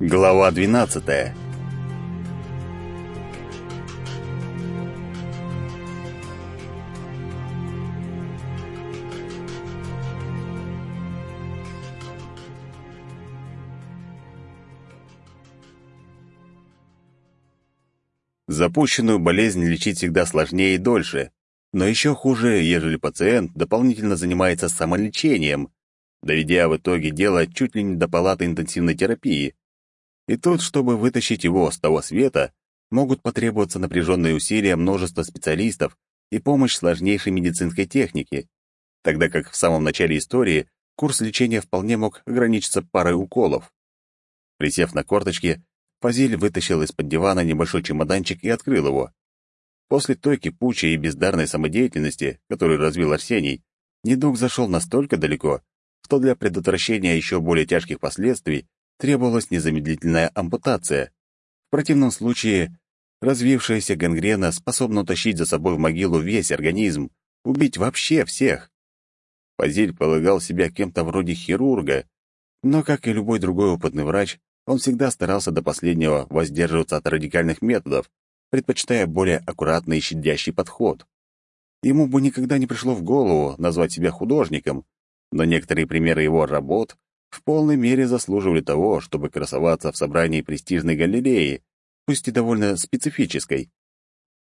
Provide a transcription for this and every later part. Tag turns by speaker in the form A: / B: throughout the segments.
A: Глава 12. Запущенную болезнь лечить всегда сложнее и дольше, но еще хуже, ежели пациент дополнительно занимается самолечением, доведя в итоге дело чуть ли не до палаты интенсивной терапии. И тут, чтобы вытащить его с того света, могут потребоваться напряженные усилия множества специалистов и помощь сложнейшей медицинской техники, тогда как в самом начале истории курс лечения вполне мог ограничиться парой уколов. Присев на корточки, Фазиль вытащил из-под дивана небольшой чемоданчик и открыл его. После той кипучей и бездарной самодеятельности, которую развил Арсений, недуг зашел настолько далеко, что для предотвращения еще более тяжких последствий требовалась незамедлительная ампутация. В противном случае развившаяся гангрена способна утащить за собой в могилу весь организм, убить вообще всех. Фазиль полагал себя кем-то вроде хирурга, но, как и любой другой опытный врач, он всегда старался до последнего воздерживаться от радикальных методов, предпочитая более аккуратный и щадящий подход. Ему бы никогда не пришло в голову назвать себя художником, но некоторые примеры его работ в полной мере заслуживали того, чтобы красоваться в собрании престижной галереи, пусть и довольно специфической.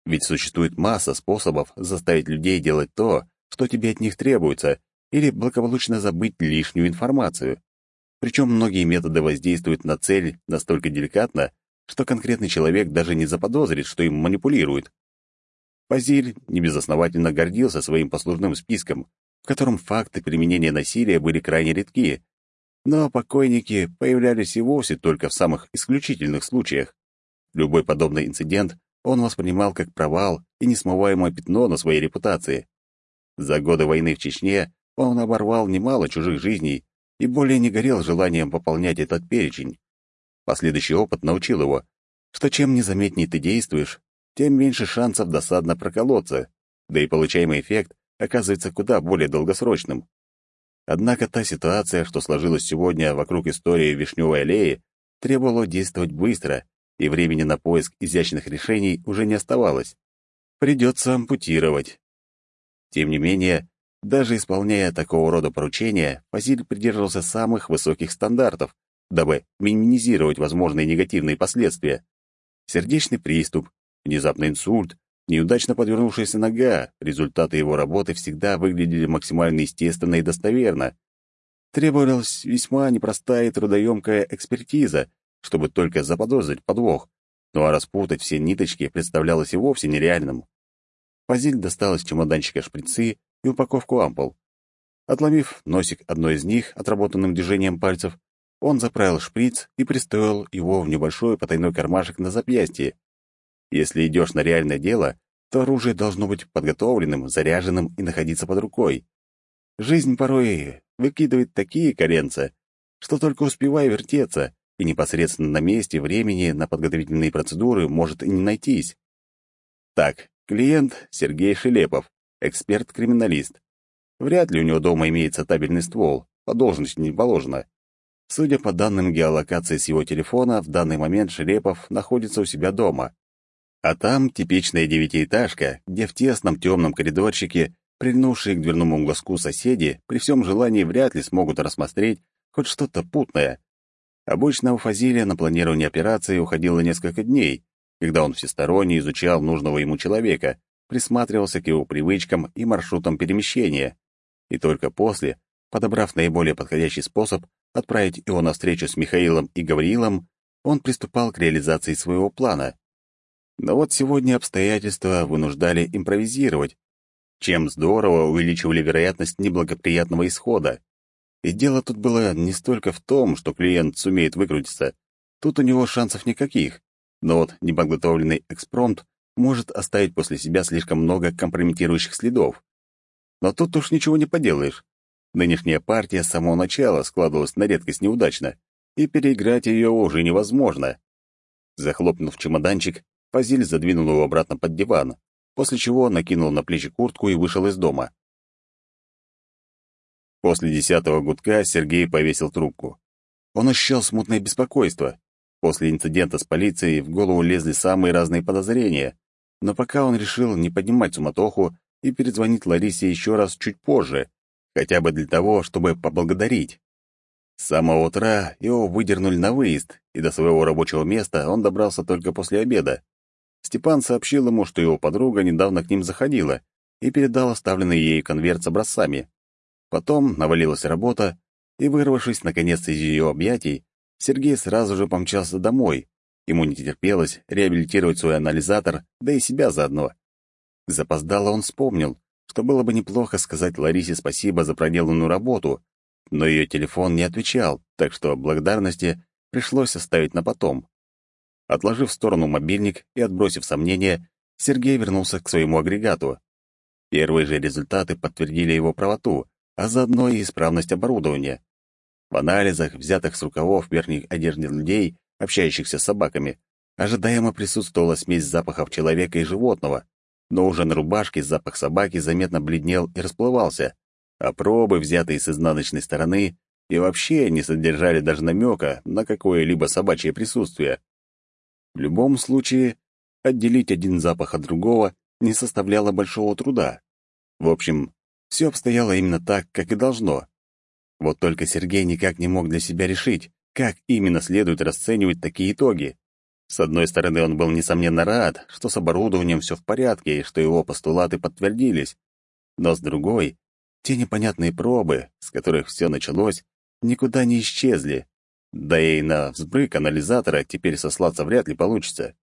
A: Ведь существует масса способов заставить людей делать то, что тебе от них требуется, или благополучно забыть лишнюю информацию. Причем многие методы воздействуют на цель настолько деликатно, что конкретный человек даже не заподозрит, что им манипулирует. Позиль небезосновательно гордился своим послужным списком, в котором факты применения насилия были крайне редки, но покойники появлялись и вовсе только в самых исключительных случаях. Любой подобный инцидент он воспринимал как провал и несмываемое пятно на своей репутации. За годы войны в Чечне он оборвал немало чужих жизней и более не горел желанием пополнять этот перечень. Последующий опыт научил его, что чем незаметнее ты действуешь, тем меньше шансов досадно проколоться, да и получаемый эффект оказывается куда более долгосрочным. Однако та ситуация, что сложилась сегодня вокруг истории Вишневой аллеи, требовала действовать быстро, и времени на поиск изящных решений уже не оставалось. Придется ампутировать. Тем не менее, даже исполняя такого рода поручения, Фазиль придерживался самых высоких стандартов, дабы минимизировать возможные негативные последствия. Сердечный приступ, внезапный инсульт, Неудачно подвернувшаяся нога, результаты его работы всегда выглядели максимально естественно и достоверно. Требовалась весьма непростая и трудоемкая экспертиза, чтобы только заподозрить подвох, ну а распутать все ниточки представлялось и вовсе нереальным. Фазиль достал из чемоданчика шприцы и упаковку ампул. Отломив носик одной из них отработанным движением пальцев, он заправил шприц и пристроил его в небольшой потайной кармашек на запястье, если идешь на реальное дело, то оружие должно быть подготовленным, заряженным и находиться под рукой. Жизнь порой выкидывает такие коренца, что только успевай вертеться, и непосредственно на месте времени на подготовительные процедуры может и не найтись. Так, клиент Сергей Шелепов, эксперт-криминалист. Вряд ли у него дома имеется табельный ствол, по должности не положено. Судя по данным геолокации с его телефона, в данный момент Шелепов находится у себя дома. А там типичная девятиэтажка, где в тесном темном коридорчике, прильнувшие к дверному глазку соседи, при всем желании вряд ли смогут рассмотреть хоть что-то путное. Обычно у Фазилия на планирование операции уходило несколько дней, когда он всесторонне изучал нужного ему человека, присматривался к его привычкам и маршрутам перемещения, и только после, подобрав наиболее подходящий способ отправить его на встречу с Михаилом и Гавриилом, он приступал к реализации своего плана. Но вот сегодня обстоятельства вынуждали импровизировать, чем здорово увеличивали вероятность неблагоприятного исхода. И дело тут было не столько в том, что клиент сумеет выкрутиться. Тут у него шансов никаких. Но вот неподготовленный экспромт может оставить после себя слишком много компрометирующих следов. Но тут уж ничего не поделаешь. Нынешняя партия с самого начала складывалась на редкость неудачно, и переиграть ее уже невозможно. Захлопнув чемоданчик, Фазиль задвинул его обратно под диван, после чего накинул на плечи куртку и вышел из дома. После десятого гудка Сергей повесил трубку. Он ощущал смутное беспокойство. После инцидента с полицией в голову лезли самые разные подозрения, но пока он решил не поднимать суматоху и перезвонить Ларисе еще раз чуть позже, хотя бы для того, чтобы поблагодарить. С самого утра его выдернули на выезд, и до своего рабочего места он добрался только после обеда. Степан сообщил ему, что его подруга недавно к ним заходила и передал оставленный ею конверт с образцами. Потом навалилась работа, и, вырвавшись наконец из ее объятий, Сергей сразу же помчался домой. Ему не терпелось реабилитировать свой анализатор, да и себя заодно. Запоздало он вспомнил, что было бы неплохо сказать Ларисе спасибо за проделанную работу, но ее телефон не отвечал, так что благодарности пришлось оставить на потом. Отложив в сторону мобильник и отбросив сомнения, Сергей вернулся к своему агрегату. Первые же результаты подтвердили его правоту, а заодно и исправность оборудования. В анализах, взятых с рукавов верхних одежды людей, общающихся с собаками, ожидаемо присутствовала смесь запахов человека и животного, но уже на рубашке запах собаки заметно бледнел и расплывался, а пробы, взятые с изнаночной стороны, и вообще не содержали даже намека на какое-либо собачье присутствие. В любом случае, отделить один запах от другого не составляло большого труда. В общем, все обстояло именно так, как и должно. Вот только Сергей никак не мог для себя решить, как именно следует расценивать такие итоги. С одной стороны, он был, несомненно, рад, что с оборудованием все в порядке и что его постулаты подтвердились. Но с другой, те непонятные пробы, с которых все началось, никуда не исчезли. Да и на взбрык анализатора теперь сослаться вряд ли получится.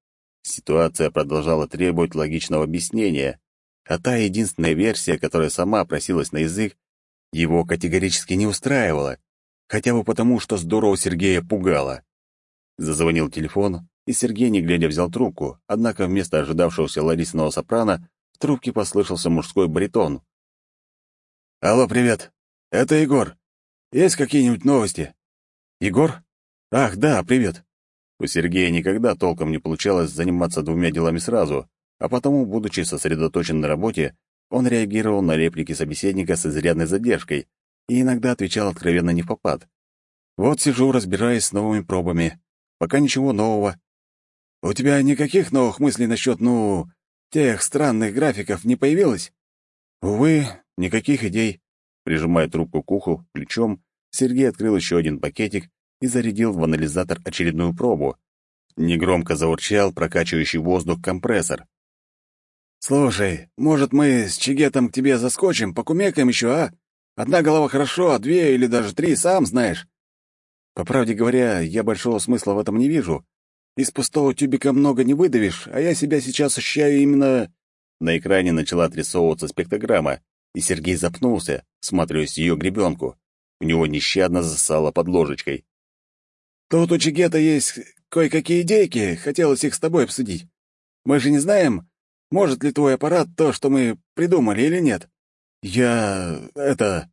A: Ситуация продолжала требовать логичного объяснения, а та единственная версия, которая сама просилась на язык, его категорически не устраивала, хотя бы потому, что здорово Сергея пугало. Зазвонил телефон, и Сергей, не глядя, взял трубку, однако вместо ожидавшегося Ларисиного сопрано в трубке послышался мужской баритон. «Алло, привет. Это Егор. Есть какие-нибудь новости?» «Егор? Ах, да, привет». У Сергея никогда толком не получалось заниматься двумя делами сразу, а потому, будучи сосредоточен на работе, он реагировал на реплики собеседника с изрядной задержкой и иногда отвечал откровенно не в попад. «Вот сижу, разбираясь с новыми пробами. Пока ничего нового». «У тебя никаких новых мыслей насчет, ну, тех странных графиков не появилось?» «Увы, никаких идей». Прижимая трубку к уху плечом, Сергей открыл еще один пакетик и зарядил в анализатор очередную пробу. Негромко заурчал прокачивающий воздух компрессор. «Слушай, может, мы с Чигетом к тебе заскочим, покумекаем еще, а? Одна голова хорошо, а две или даже три, сам знаешь». По правде говоря, я большого смысла в этом не вижу. Из пустого тюбика много не выдавишь, а я себя сейчас ощущаю именно... На экране начала отрисовываться спектрограмма, и Сергей запнулся, всматриваясь ее гребенку. У него нещадно засало под ложечкой. «Тут у Чигета есть кое-какие идейки, хотелось их с тобой обсудить. Мы же не знаем, может ли твой аппарат то, что мы придумали, или нет? Я... это...»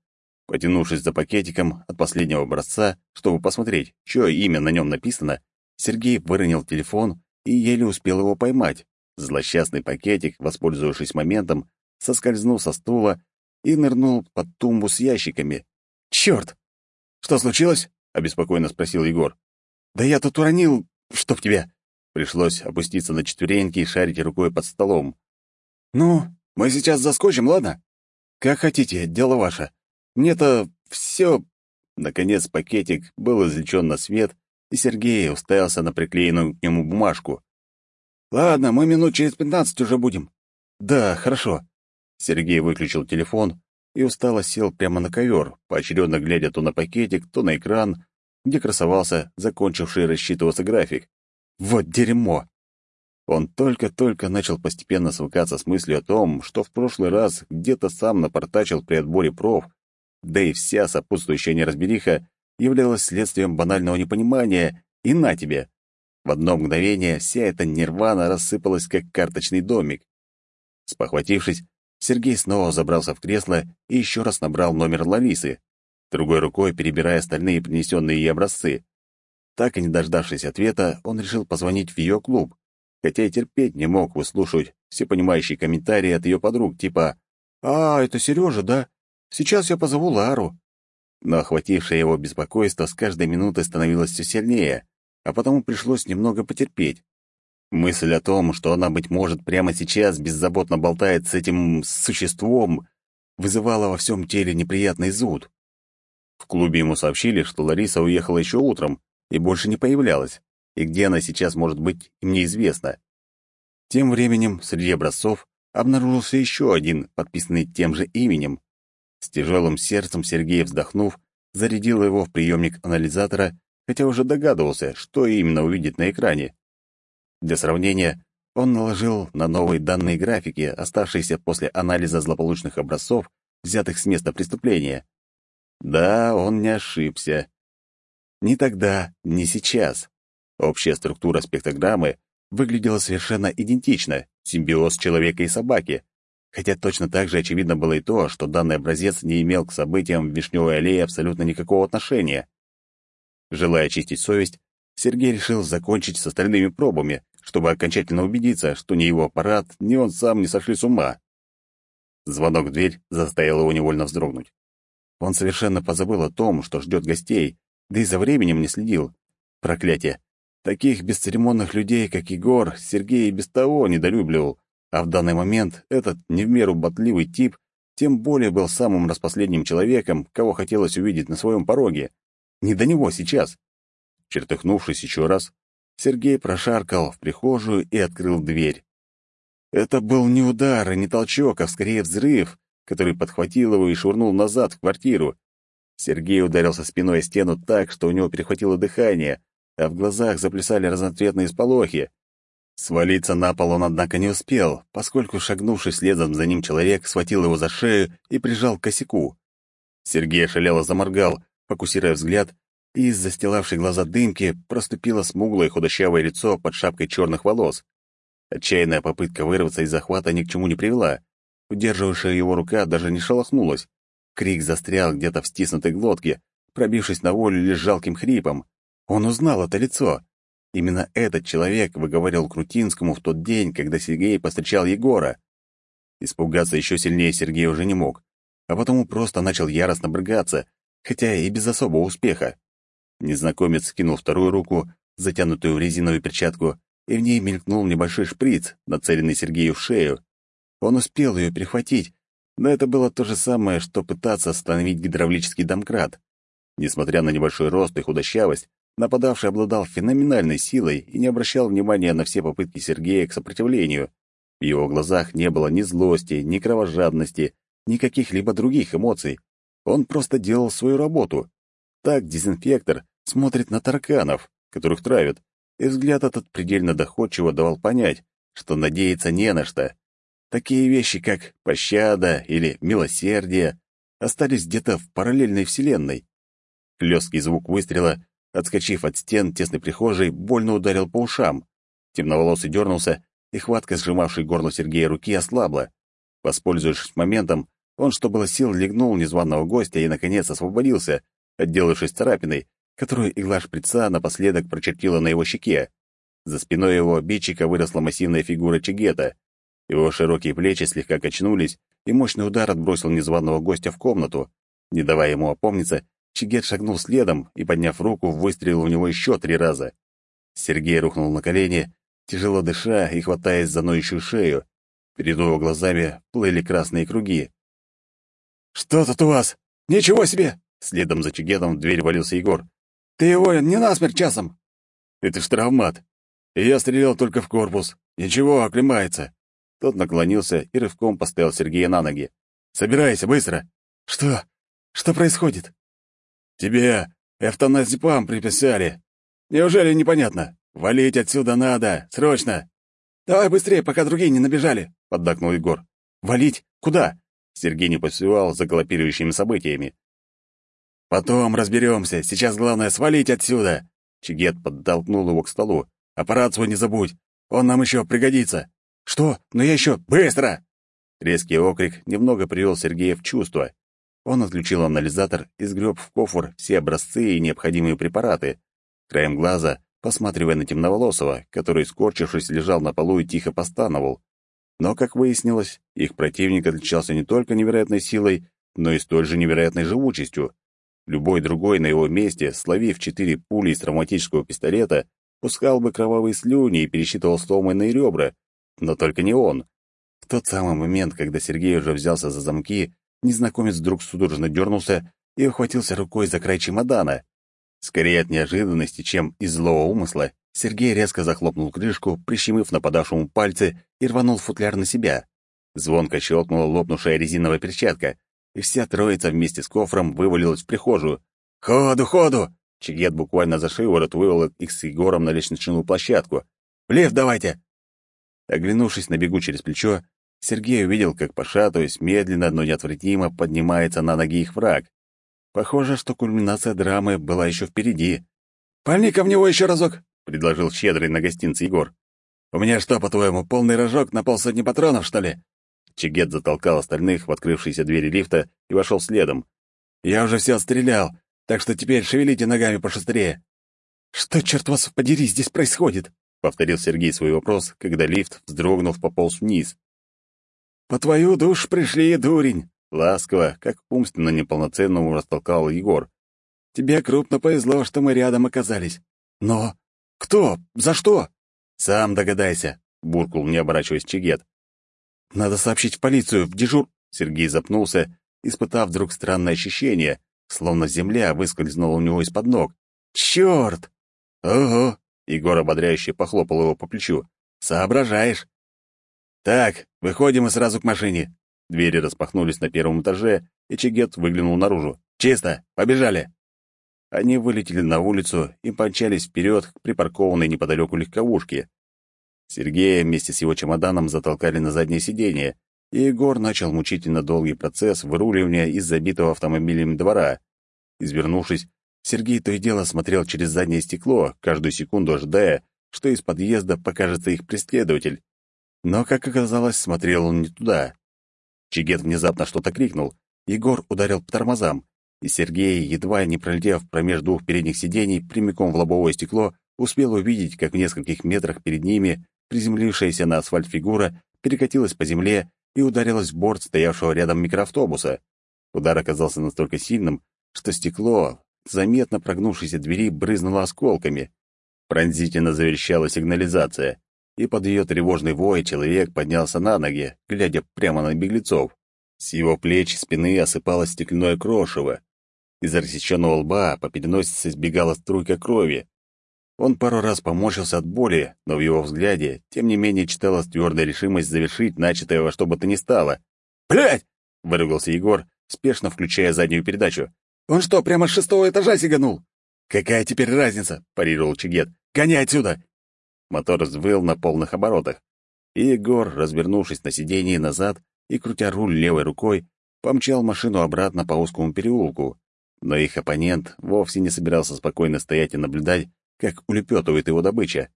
A: Потянувшись за пакетиком от последнего образца, чтобы посмотреть, чье имя на нем написано, Сергей выронил телефон и еле успел его поймать. Злосчастный пакетик, воспользовавшись моментом, соскользнул со стула и нырнул под тумбу с ящиками. «Черт! Что случилось?» — обеспокоенно спросил Егор. «Да я тут уронил... Чтоб тебя...» Пришлось опуститься на четвереньки и шарить рукой под столом. «Ну, мы сейчас заскочим, ладно? Как хотите, дело ваше. Мне-то все...» Наконец пакетик был извлечен на свет, и Сергей уставился на приклеенную к нему бумажку. «Ладно, мы минут через пятнадцать уже будем». «Да, хорошо». Сергей выключил телефон и устало сел прямо на ковер, поочередно глядя то на пакетик, то на экран, где красовался закончивший рассчитываться график. Вот дерьмо! Он только-только начал постепенно свыкаться с мыслью о том, что в прошлый раз где-то сам напортачил при отборе проф, да и вся сопутствующая неразбериха являлась следствием банального непонимания, и на тебе. В одно мгновение вся эта нирвана рассыпалась, как карточный домик. Спохватившись, Сергей снова забрался в кресло и еще раз набрал номер Ларисы, другой рукой перебирая остальные принесенные ей образцы. Так и не дождавшись ответа, он решил позвонить в ее клуб, хотя и терпеть не мог выслушивать всепонимающие комментарии от ее подруг, типа «А, это Сережа, да? Сейчас я позову Лару». Но охватившее его беспокойство с каждой минутой становилось все сильнее, а потому пришлось немного потерпеть. Мысль о том, что она, быть может, прямо сейчас беззаботно болтает с этим существом, вызывала во всем теле неприятный зуд. В клубе ему сообщили, что Лариса уехала еще утром и больше не появлялась, и где она сейчас может быть, им неизвестно. Тем временем среди образцов обнаружился еще один, подписанный тем же именем. С тяжелым сердцем Сергей, вздохнув, зарядил его в приемник анализатора, хотя уже догадывался, что именно увидит на экране. Для сравнения, он наложил на новые данные графики, оставшиеся после анализа злополучных образцов, взятых с места преступления. Да, он не ошибся. Ни тогда, ни сейчас. Общая структура спектрограммы выглядела совершенно идентично, симбиоз человека и собаки, хотя точно так же очевидно было и то, что данный образец не имел к событиям в Вишневой аллее абсолютно никакого отношения. Желая очистить совесть, Сергей решил закончить с остальными пробами, чтобы окончательно убедиться, что ни его аппарат, ни он сам не сошли с ума. Звонок в дверь заставил его невольно вздрогнуть. Он совершенно позабыл о том, что ждет гостей, да и за временем не следил. Проклятие! Таких бесцеремонных людей, как Егор, Сергей и без того недолюбливал, а в данный момент этот не в меру ботливый тип тем более был самым распоследним человеком, кого хотелось увидеть на своем пороге. Не до него сейчас. Чертыхнувшись еще раз, Сергей прошаркал в прихожую и открыл дверь. Это был не удар и не толчок, а скорее взрыв, который подхватил его и швырнул назад в квартиру. Сергей ударился спиной о стену так, что у него перехватило дыхание, а в глазах заплясали разноцветные сполохи. Свалиться на пол он, однако, не успел, поскольку шагнувший следом за ним человек схватил его за шею и прижал к косяку. Сергей ошалело заморгал, фокусируя взгляд, из застилавшей глаза дымки проступило смуглое худощавое лицо под шапкой черных волос. Отчаянная попытка вырваться из захвата ни к чему не привела. Удерживавшая его рука даже не шелохнулась. Крик застрял где-то в стиснутой глотке, пробившись на волю лишь жалким хрипом. Он узнал это лицо. Именно этот человек выговорил Крутинскому в тот день, когда Сергей повстречал Егора. Испугаться еще сильнее Сергей уже не мог, а потому просто начал яростно брыгаться, хотя и без особого успеха. Незнакомец скинул вторую руку, затянутую в резиновую перчатку, и в ней мелькнул небольшой шприц, нацеленный Сергею в шею. Он успел ее перехватить, но это было то же самое, что пытаться остановить гидравлический домкрат. Несмотря на небольшой рост и худощавость, Нападавший обладал феноменальной силой и не обращал внимания на все попытки Сергея к сопротивлению. В его глазах не было ни злости, ни кровожадности, ни каких-либо других эмоций. Он просто делал свою работу. Так дезинфектор смотрит на тараканов, которых травят, и взгляд этот предельно доходчиво давал понять, что надеяться не на что. Такие вещи, как пощада или милосердие, остались где-то в параллельной вселенной. Хлесткий звук выстрела Отскочив от стен тесной прихожей, больно ударил по ушам. Темноволосый дернулся, и хватка, сжимавшей горло Сергея руки, ослабла. Воспользовавшись моментом, он, что было сил, легнул незваного гостя и, наконец, освободился, отделавшись царапиной, которую игла шприца напоследок прочертила на его щеке. За спиной его обидчика выросла массивная фигура Чигета. Его широкие плечи слегка качнулись, и мощный удар отбросил незваного гостя в комнату. Не давая ему опомниться, Чигет шагнул следом и, подняв руку, выстрелил в него еще три раза. Сергей рухнул на колени, тяжело дыша и хватаясь за ноющую шею. Перед его глазами плыли красные круги. «Что тут у вас? Ничего себе!» Следом за Чигетом в дверь валился Егор. «Ты его не насмерть часом!» «Это ж травмат. И я стрелял только в корпус. Ничего, оклемается». Тот наклонился и рывком поставил Сергея на ноги. «Собирайся, быстро!» «Что? Что происходит?» Тебе эвтаназепам приписали. Неужели непонятно? Валить отсюда надо, срочно. Давай быстрее, пока другие не набежали, поддакнул Егор. Валить? Куда? Сергей не поспевал за галопирующими событиями. Потом разберемся. Сейчас главное свалить отсюда. Чигет подтолкнул его к столу. Аппарат свой не забудь. Он нам еще пригодится. Что? Но я еще... Быстро! Резкий окрик немного привел Сергея в чувство. Он отключил анализатор и сгреб в кофр все образцы и необходимые препараты, краем глаза посматривая на темноволосого, который, скорчившись, лежал на полу и тихо постановал. Но, как выяснилось, их противник отличался не только невероятной силой, но и столь же невероятной живучестью. Любой другой на его месте, словив четыре пули из травматического пистолета, пускал бы кровавые слюни и пересчитывал сломанные ребра. Но только не он. В тот самый момент, когда Сергей уже взялся за замки, незнакомец вдруг судорожно дернулся и ухватился рукой за край чемодана. Скорее от неожиданности, чем из злого умысла, Сергей резко захлопнул крышку, прищемив нападавшему пальцы и рванул футляр на себя. Звонко щелкнула лопнувшая резиновая перчатка, и вся троица вместе с кофром вывалилась в прихожую. «Ходу, ходу!» Чигет буквально за шиворот вывел их с Егором на лестничную площадку. «В лифт давайте!» Оглянувшись на бегу через плечо, Сергей увидел, как, пошатываясь, медленно, но неотвратимо поднимается на ноги их враг. Похоже, что кульминация драмы была еще впереди. «Пальни-ка в него еще разок!» — предложил щедрый на гостинце Егор. «У меня что, по-твоему, полный рожок на полсотни патронов, что ли?» Чигет затолкал остальных в открывшиеся двери лифта и вошел следом. «Я уже все отстрелял, так что теперь шевелите ногами пошустрее». «Что, черт вас подери, здесь происходит?» — повторил Сергей свой вопрос, когда лифт, вздрогнув, пополз вниз. «По твою душ пришли, дурень!» Ласково, как умственно неполноценному растолкал Егор. «Тебе крупно повезло, что мы рядом оказались. Но кто? За что?» «Сам догадайся», — буркнул, не оборачиваясь Чигет. «Надо сообщить в полицию, в дежур...» Сергей запнулся, испытав вдруг странное ощущение, словно земля выскользнула у него из-под ног. «Чёрт!» «Ого!» — Егор ободряюще похлопал его по плечу. «Соображаешь!» «Так, выходим и сразу к машине. Двери распахнулись на первом этаже, и Чигет выглянул наружу. «Чисто! Побежали!» Они вылетели на улицу и помчались вперед к припаркованной неподалеку легковушке. Сергея вместе с его чемоданом затолкали на заднее сиденье, и Егор начал мучительно долгий процесс выруливания из забитого автомобилями двора. Извернувшись, Сергей то и дело смотрел через заднее стекло, каждую секунду ожидая, что из подъезда покажется их преследователь. Но, как оказалось, смотрел он не туда. Чигет внезапно что-то крикнул. Егор ударил по тормозам, и Сергей, едва не пролетев промеж двух передних сидений прямиком в лобовое стекло, успел увидеть, как в нескольких метрах перед ними приземлившаяся на асфальт фигура перекатилась по земле и ударилась в борт стоявшего рядом микроавтобуса. Удар оказался настолько сильным, что стекло, заметно прогнувшейся двери, брызнуло осколками. Пронзительно заверещала сигнализация и под ее тревожный вой человек поднялся на ноги, глядя прямо на беглецов. С его плеч и спины осыпалось стеклянное крошево. Из рассеченного лба по переносице сбегала струйка крови. Он пару раз поморщился от боли, но в его взгляде, тем не менее, читалась твердая решимость завершить начатое во что бы то ни стало. «Блядь!» — выругался Егор, спешно включая заднюю передачу. «Он что, прямо с шестого этажа сиганул?» «Какая теперь разница?» — парировал Чигет. «Гоняй отсюда! Мотор взвыл на полных оборотах. И Егор, развернувшись на сиденье назад и крутя руль левой рукой, помчал машину обратно по узкому переулку. Но их оппонент вовсе не собирался спокойно стоять и наблюдать, как улепетывает его добыча.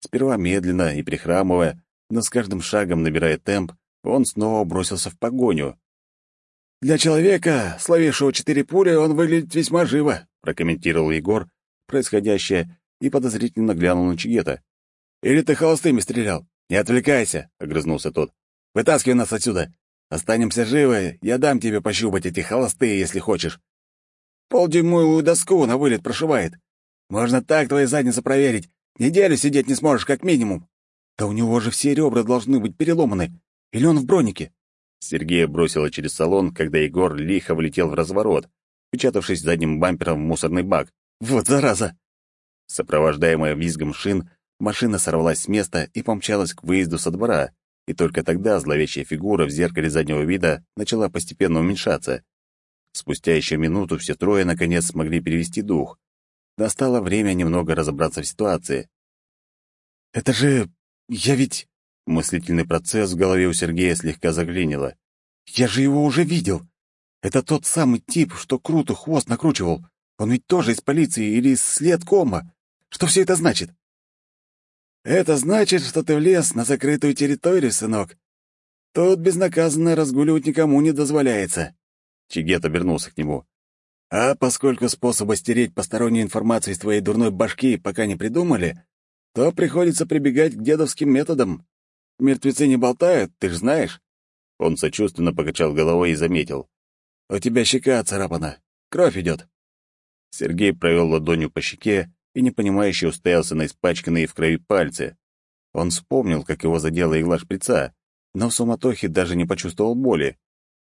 A: Сперва медленно и прихрамывая, но с каждым шагом набирая темп, он снова бросился в погоню. «Для человека, словившего четыре пули, он выглядит весьма живо», прокомментировал Егор происходящее и подозрительно глянул на Чигета. Или ты холостыми стрелял? Не отвлекайся, — огрызнулся тот. Вытаскивай нас отсюда. Останемся живы, я дам тебе пощупать эти холостые, если хочешь. Полдюймовую доску на вылет прошивает. Можно так твою задницу проверить. Неделю сидеть не сможешь, как минимум. Да у него же все ребра должны быть переломаны. Или он в бронике? Сергея бросило через салон, когда Егор лихо влетел в разворот, печатавшись задним бампером в мусорный бак. Вот зараза! Сопровождаемая визгом шин, Машина сорвалась с места и помчалась к выезду со двора, и только тогда зловещая фигура в зеркале заднего вида начала постепенно уменьшаться. Спустя еще минуту все трое наконец смогли перевести дух. Настало время немного разобраться в ситуации. «Это же... я ведь...» Мыслительный процесс в голове у Сергея слегка заклинило. «Я же его уже видел. Это тот самый тип, что круто хвост накручивал. Он ведь тоже из полиции или из следкома. Что все это значит?» Это значит, что ты влез на закрытую территорию, сынок. Тут безнаказанно разгуливать никому не дозволяется. Чигет обернулся к нему. А поскольку способа стереть постороннюю информацию из твоей дурной башки пока не придумали, то приходится прибегать к дедовским методам. Мертвецы не болтают, ты ж знаешь. Он сочувственно покачал головой и заметил. «У тебя щека царапана. Кровь идет. Сергей провел ладонью по щеке и непонимающе устоялся на испачканные в крови пальцы. Он вспомнил, как его задела игла шприца, но в суматохе даже не почувствовал боли.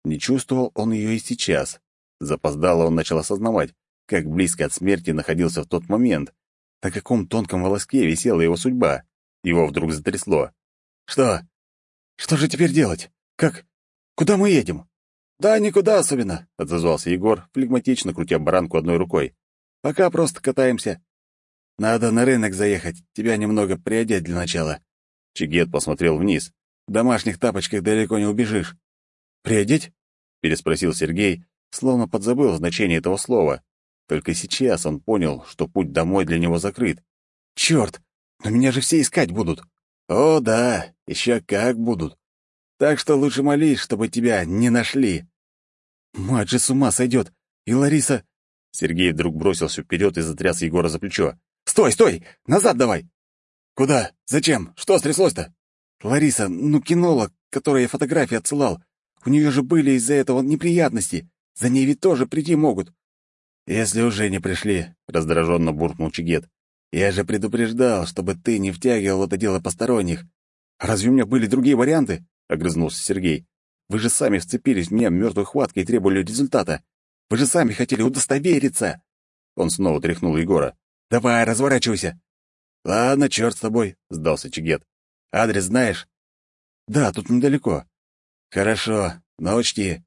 A: Не чувствовал он ее и сейчас. Запоздало он начал осознавать, как близко от смерти находился в тот момент, на каком тонком волоске висела его судьба. Его вдруг затрясло. «Что? Что же теперь делать? Как? Куда мы едем?» «Да никуда особенно», — отозвался Егор, флегматично крутя баранку одной рукой. «Пока просто катаемся. Надо на рынок заехать, тебя немного приодеть для начала». Чигет посмотрел вниз. В домашних тапочках далеко не убежишь. «Приодеть?» — переспросил Сергей, словно подзабыл значение этого слова. Только сейчас он понял, что путь домой для него закрыт. «Чёрт! Но меня же все искать будут!» «О, да, еще как будут. Так что лучше молись, чтобы тебя не нашли». «Мать же с ума сойдет! И Лариса...» Сергей вдруг бросился вперед и затряс Егора за плечо. «Стой, стой! Назад давай!» «Куда? Зачем? Что стряслось-то?» «Лариса, ну, кинолог, которой я фотографии отсылал. У нее же были из-за этого неприятности. За ней ведь тоже прийти могут». «Если уже не пришли», — раздраженно буркнул Чигет. «Я же предупреждал, чтобы ты не втягивал это дело посторонних. Разве у меня были другие варианты?» — огрызнулся Сергей. «Вы же сами вцепились в меня мертвой хваткой и требовали результата. Вы же сами хотели удостовериться!» Он снова тряхнул Егора. «Давай, разворачивайся!» «Ладно, черт с тобой», — сдался Чигет. «Адрес знаешь?» «Да, тут недалеко». «Хорошо, но учти,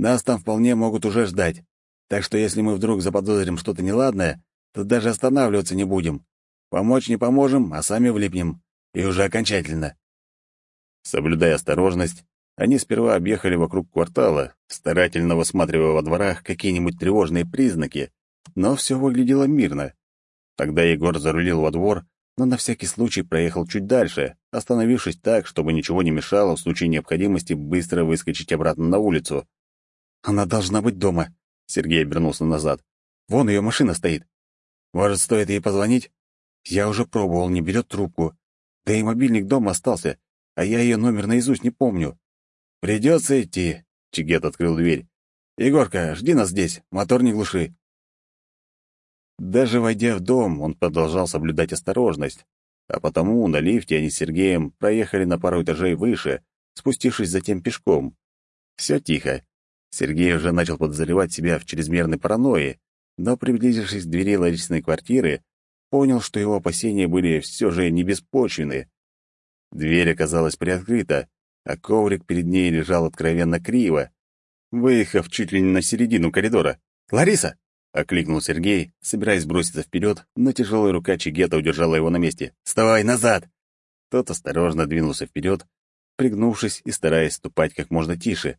A: нас там вполне могут уже ждать. Так что если мы вдруг заподозрим что-то неладное, то даже останавливаться не будем. Помочь не поможем, а сами влипнем. И уже окончательно. Соблюдая осторожность, они сперва объехали вокруг квартала, старательно высматривая во дворах какие-нибудь тревожные признаки, но все выглядело мирно. Тогда Егор зарулил во двор, но на всякий случай проехал чуть дальше, остановившись так, чтобы ничего не мешало в случае необходимости быстро выскочить обратно на улицу. «Она должна быть дома», — Сергей обернулся назад. «Вон ее машина стоит. Может, стоит ей позвонить? Я уже пробовал, не берет трубку. Да и мобильник дома остался, а я ее номер наизусть не помню. Придется идти. Чигет открыл дверь. Егорка, жди нас здесь, мотор не глуши. Даже войдя в дом, он продолжал соблюдать осторожность, а потому на лифте они с Сергеем проехали на пару этажей выше, спустившись затем пешком. Все тихо. Сергей уже начал подозревать себя в чрезмерной паранойи, но, приблизившись к двери Ларисиной квартиры, понял, что его опасения были все же не беспочвены. Дверь оказалась приоткрыта, а коврик перед ней лежал откровенно криво, выехав чуть ли не на середину коридора. «Лариса!» — окликнул Сергей, собираясь броситься вперед, но тяжелая рука Чигета удержала его на месте. «Вставай назад!» Тот осторожно двинулся вперед, пригнувшись и стараясь ступать как можно тише.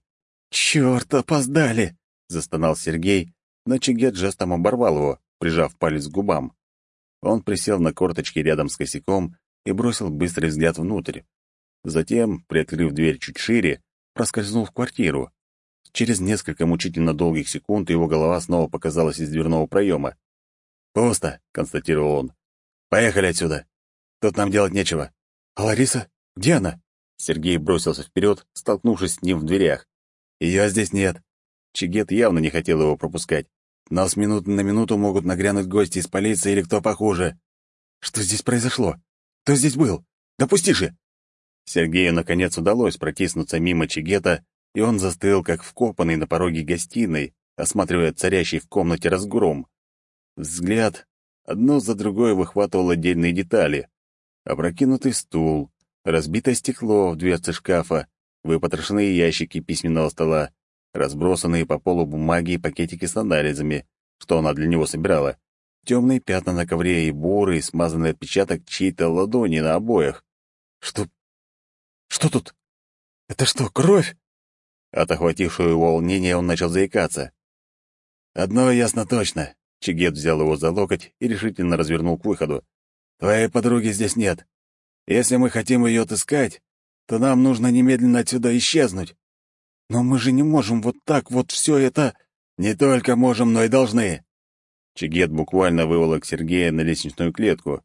A: «Чёрт, опоздали!» — застонал Сергей, но Чигет жестом оборвал его, прижав палец к губам. Он присел на корточки рядом с косяком и бросил быстрый взгляд внутрь. Затем, приоткрыв дверь чуть шире, проскользнул в квартиру. Через несколько мучительно долгих секунд его голова снова показалась из дверного проема. «Пусто», — констатировал он. «Поехали отсюда. Тут нам делать нечего». «А Лариса? Где она?» Сергей бросился вперед, столкнувшись с ним в дверях. «Ее здесь нет». Чигет явно не хотел его пропускать. «Но с минуты на минуту могут нагрянуть гости из полиции или кто похуже». «Что здесь произошло? Кто здесь был? Допусти же!» Сергею, наконец, удалось протиснуться мимо Чигета, и он застыл, как вкопанный на пороге гостиной, осматривая царящий в комнате разгром. Взгляд одно за другое выхватывал отдельные детали. Опрокинутый стул, разбитое стекло в дверце шкафа, выпотрошенные ящики письменного стола, разбросанные по полу бумаги и пакетики с анализами, что она для него собирала, темные пятна на ковре и бурый, смазанный отпечаток чьей-то ладони на обоях. Что... что тут? Это что, кровь? От охватившего его волнения он начал заикаться. «Одно ясно точно». Чигет взял его за локоть и решительно развернул к выходу. «Твоей подруги здесь нет. Если мы хотим ее отыскать, то нам нужно немедленно отсюда исчезнуть. Но мы же не можем вот так вот все это... Не только можем, но и должны. Чигет буквально выволок Сергея на лестничную клетку.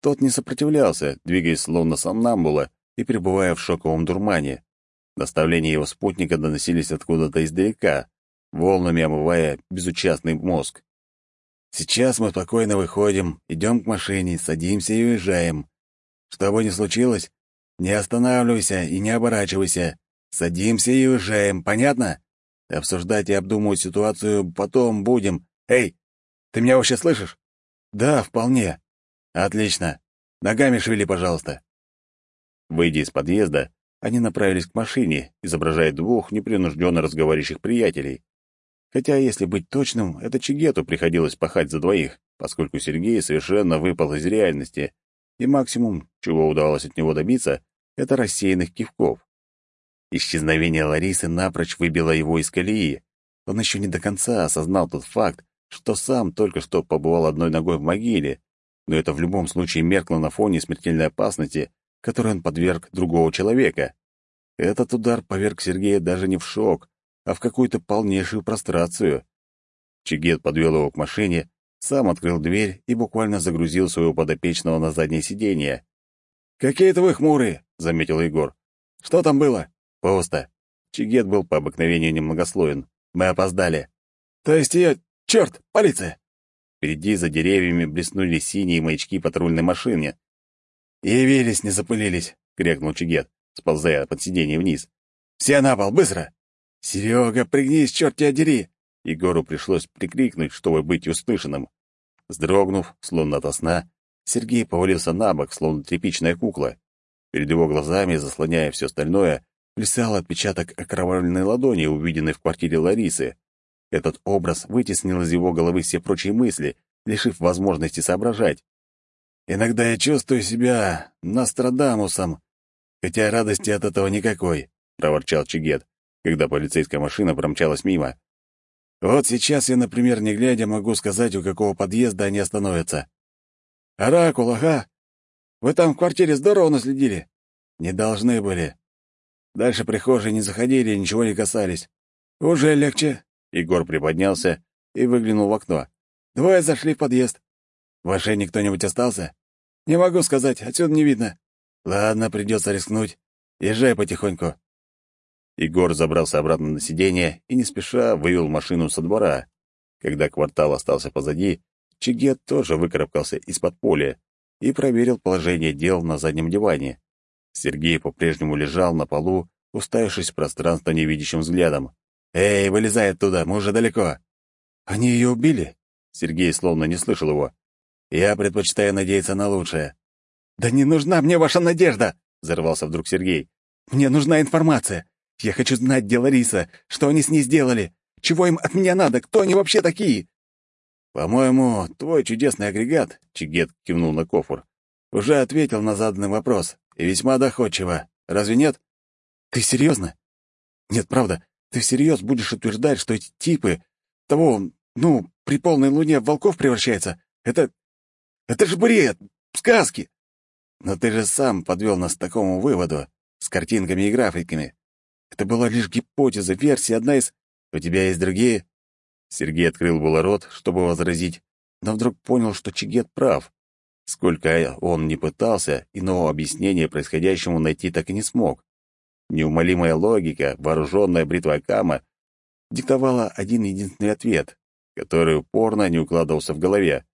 A: Тот не сопротивлялся, двигаясь словно сомнамбула и пребывая в шоковом дурмане. Наставления его спутника доносились откуда-то издалека, волнами омывая безучастный мозг. Сейчас мы спокойно выходим, идем к машине, садимся и уезжаем. Что бы ни случилось, не останавливайся и не оборачивайся. Садимся и уезжаем, понятно? Обсуждать и обдумывать ситуацию потом будем. Эй, ты меня вообще слышишь? Да, вполне. Отлично. Ногами шевели, пожалуйста. Выйдя из подъезда, они направились к машине, изображая двух непринужденно разговаривающих приятелей. Хотя, если быть точным, это Чигету приходилось пахать за двоих, поскольку Сергей совершенно выпал из реальности, и максимум, чего удавалось от него добиться, это рассеянных кивков. Исчезновение Ларисы напрочь выбило его из колеи. Он еще не до конца осознал тот факт, что сам только что побывал одной ногой в могиле, но это в любом случае меркло на фоне смертельной опасности, которой он подверг другого человека. Этот удар поверг Сергея даже не в шок, а в какую-то полнейшую прострацию. Чигет подвел его к машине, сам открыл дверь и буквально загрузил своего подопечного на заднее сиденье. «Какие-то вы хмурые», — заметил Егор. «Что там было?» «Пусто». Чигет был по обыкновению немногословен. «Мы опоздали». «То есть я... Черт, полиция!» Впереди за деревьями блеснули синие маячки патрульной машины. «Явились, не запылились», — крикнул Чигет, сползая под сиденье вниз. «Все на пол, быстро!» «Серега, пригнись, черт тебя дери!» Егору пришлось прикрикнуть, чтобы быть услышанным. Сдрогнув, словно ото сна, Сергей повалился на бок, словно тряпичная кукла. Перед его глазами, заслоняя все остальное, плясал отпечаток окровавленной ладони, увиденной в квартире Ларисы. Этот образ вытеснил из его головы все прочие мысли, лишив возможности соображать. «Иногда я чувствую себя Нострадамусом, хотя радости от этого никакой», — проворчал Чигет когда полицейская машина промчалась мимо. Вот сейчас я, например, не глядя, могу сказать, у какого подъезда они остановятся. «Оракул, ага! Вы там в квартире здорово наследили?» «Не должны были. Дальше прихожие не заходили, ничего не касались. Уже легче». Егор приподнялся и выглянул в окно. «Двое зашли в подъезд. В машине кто-нибудь остался?» «Не могу сказать, отсюда не видно». «Ладно, придется рискнуть. Езжай потихоньку. Егор забрался обратно на сиденье и не спеша вывел машину со двора. Когда квартал остался позади, Чигет тоже выкарабкался из-под поля и проверил положение дел на заднем диване. Сергей по-прежнему лежал на полу, уставившись в пространство невидящим взглядом. «Эй, вылезай оттуда, мы уже далеко!» «Они ее убили?» Сергей словно не слышал его. «Я предпочитаю надеяться на лучшее». «Да не нужна мне ваша надежда!» — взорвался вдруг Сергей. «Мне нужна информация. Я хочу знать, где Лариса, что они с ней сделали, чего им от меня надо, кто они вообще такие?» «По-моему, твой чудесный агрегат», — Чигет кивнул на кофр, «уже ответил на заданный вопрос, и весьма доходчиво. Разве нет?» «Ты серьезно? Нет, правда, ты всерьез будешь утверждать, что эти типы того, ну, при полной луне в волков превращаются? Это... это же бред! Сказки!» «Но ты же сам подвел нас к такому выводу, с картинками и графиками. Это была лишь гипотеза, версия, одна из... У тебя есть другие?» Сергей открыл было рот, чтобы возразить, но вдруг понял, что Чигет прав. Сколько он не пытался, иного объяснения происходящему найти так и не смог. Неумолимая логика, вооруженная бритвой Кама, диктовала один единственный ответ, который упорно не укладывался в голове.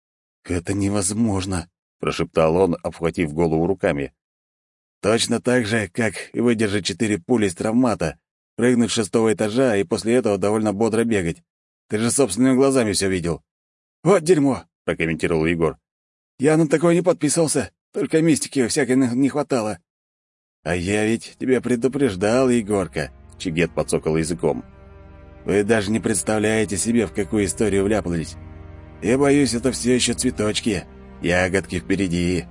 A: «Это невозможно», — прошептал он, обхватив голову руками. Точно так же, как и выдержать четыре пули из травмата, прыгнуть с шестого этажа и после этого довольно бодро бегать. Ты же собственными глазами все видел. «Вот дерьмо», — прокомментировал Егор. «Я на такое не подписывался, только мистики всякой не хватало». «А я ведь тебя предупреждал, Егорка», — Чигет подсокал языком. «Вы даже не представляете себе, в какую историю вляпались. Я боюсь, это все еще цветочки, ягодки впереди».